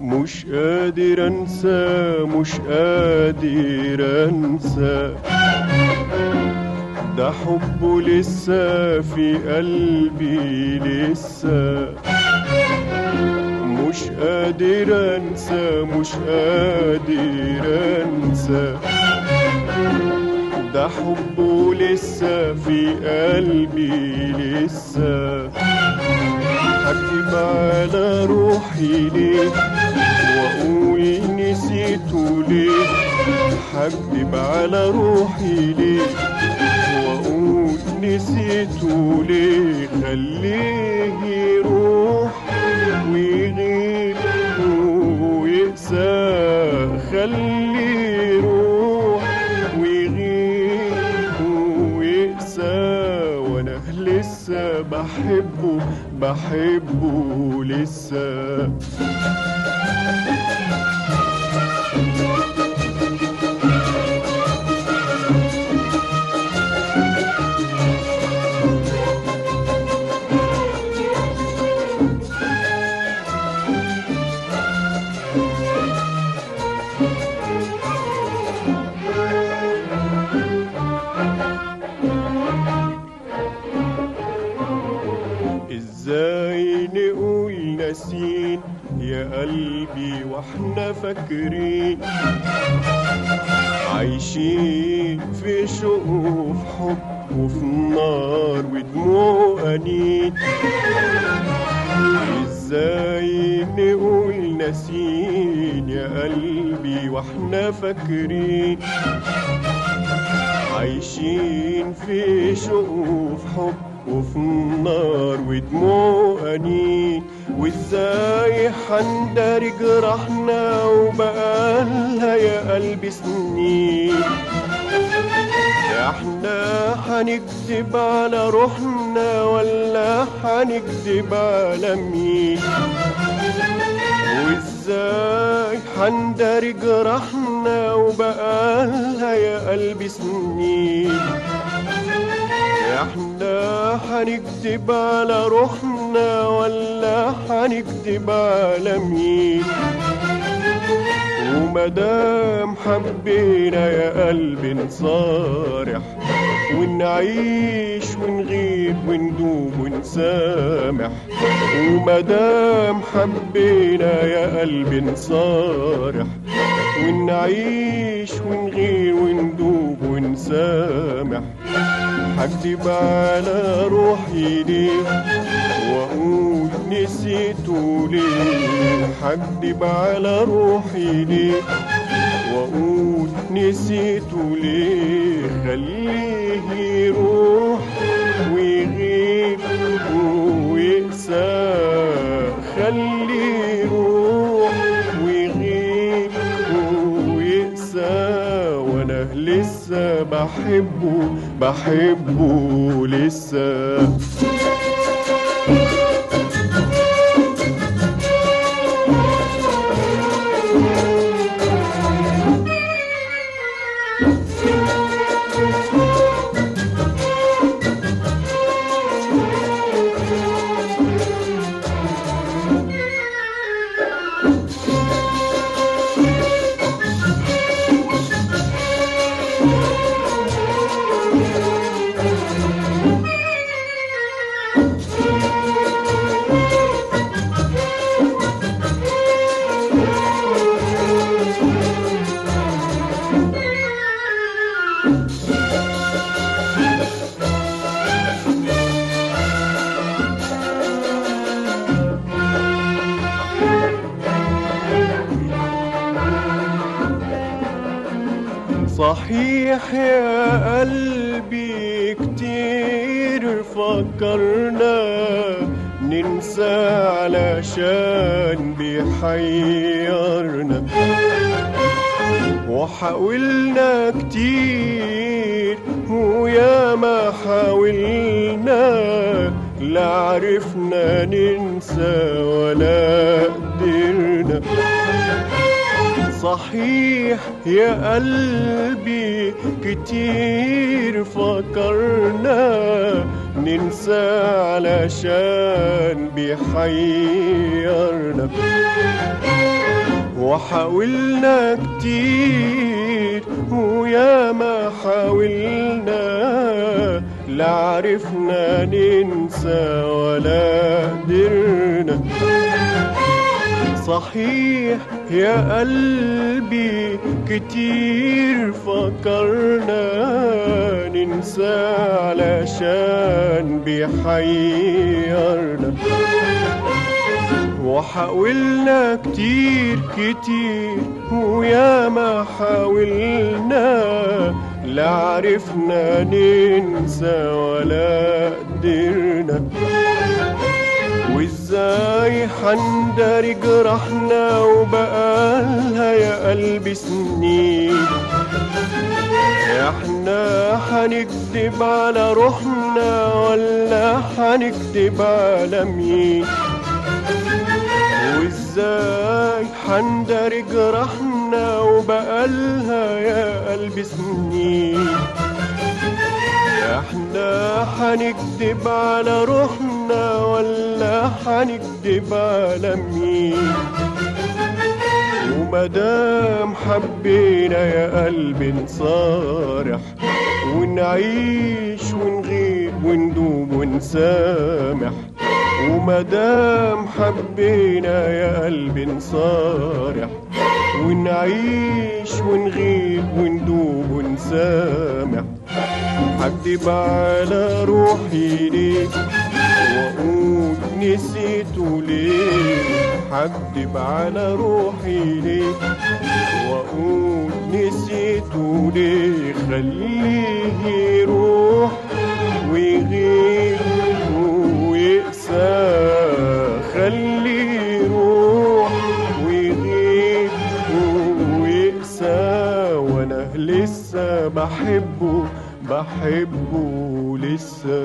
مش قادر انسى مش قادر انسى. ده حبه لسه في قلبي لسه. مش قادر انسى مش قادر انسى. ده حبه لسه في قلبي لسه. هكتب على روحي ليه وأقول نسيته ليه؟ هكتب على روحي ليه وأقول نسيته ليه؟ خليه لسه بحبه بحبه لسه. ناسين يا قلبي وإحنا فاكرين. عايشين في شوق وفي حب وفي نار ودموع انين إزاي نقول ناسين؟ يا قلبي وإحنا فاكرين. عايشين في شوق وفي حب وفي النار ودموع أنين وازاي حندري جرحنا وبقالها يا قلبي سنين. إحنا هنكذب على روحنا ولا هنكذب على مين؟ وازاي حندري جرحنا وبقالها يا قلبي سنين. إحنا هنكذب على روحنا ولا هنكذب على مين؟ ومدام حبينا يا قلبي نصارح ونعيش ونغيب وندوب ونسامح. ومدام حبينا يا قلبي نصارح ونعيش ونغيب وندوب ونسامح. هكدب على روحي ليه واقول نسيته ليه هكدب على روحي ليه واقول نسيته ليه خليه يروح ويغيب ويقسى لسه بحبه بحبه لسه. صحيح يا قلبي كتير فكرنا ننسى علشان بيحيرنا. وحاولنا كتير ويا ما حاولنا لا عرفنا ننسى ولا قدرنا. صحيح يا قلبي كتير فكرنا ننسى علشان بيحيرنا وحاولنا كتير ويا ما حاولنا لا عرفنا ننسى ولا قدرنا. صحيح يا قلبي كتير فكرنا ننسى علشان بيحيرنا. وحاولنا كتير كتير ويا ما حاولنا لا عرفنا ننسى ولا قدرنا. وازاي حندري جرحنا وبقالها يا قلبي سنين. إحنا حنكدب على روحنا ولا حنكدب على مين؟ وإزاي حندري جرحنا وبقالها يا قلبي سنين؟ إحنا حنكدب على روحنا ولا حنكدب على مين؟ ومدام حبينا يا قلبي نصارح ونعيش ونغيب وندوب ونسامح. ومدام حبينا يا قلبي نصارح ونعيش ونغيب وندوب ونسامح. هكدب على روحي ليه واقول نسيته ليه هكدب على روحي ليه واقول نسيته ليه خليه يروح ويغيب ويقسى. خليه يروح ويغيب ويقسى وأنا لسه بحبه. بحبه لسه.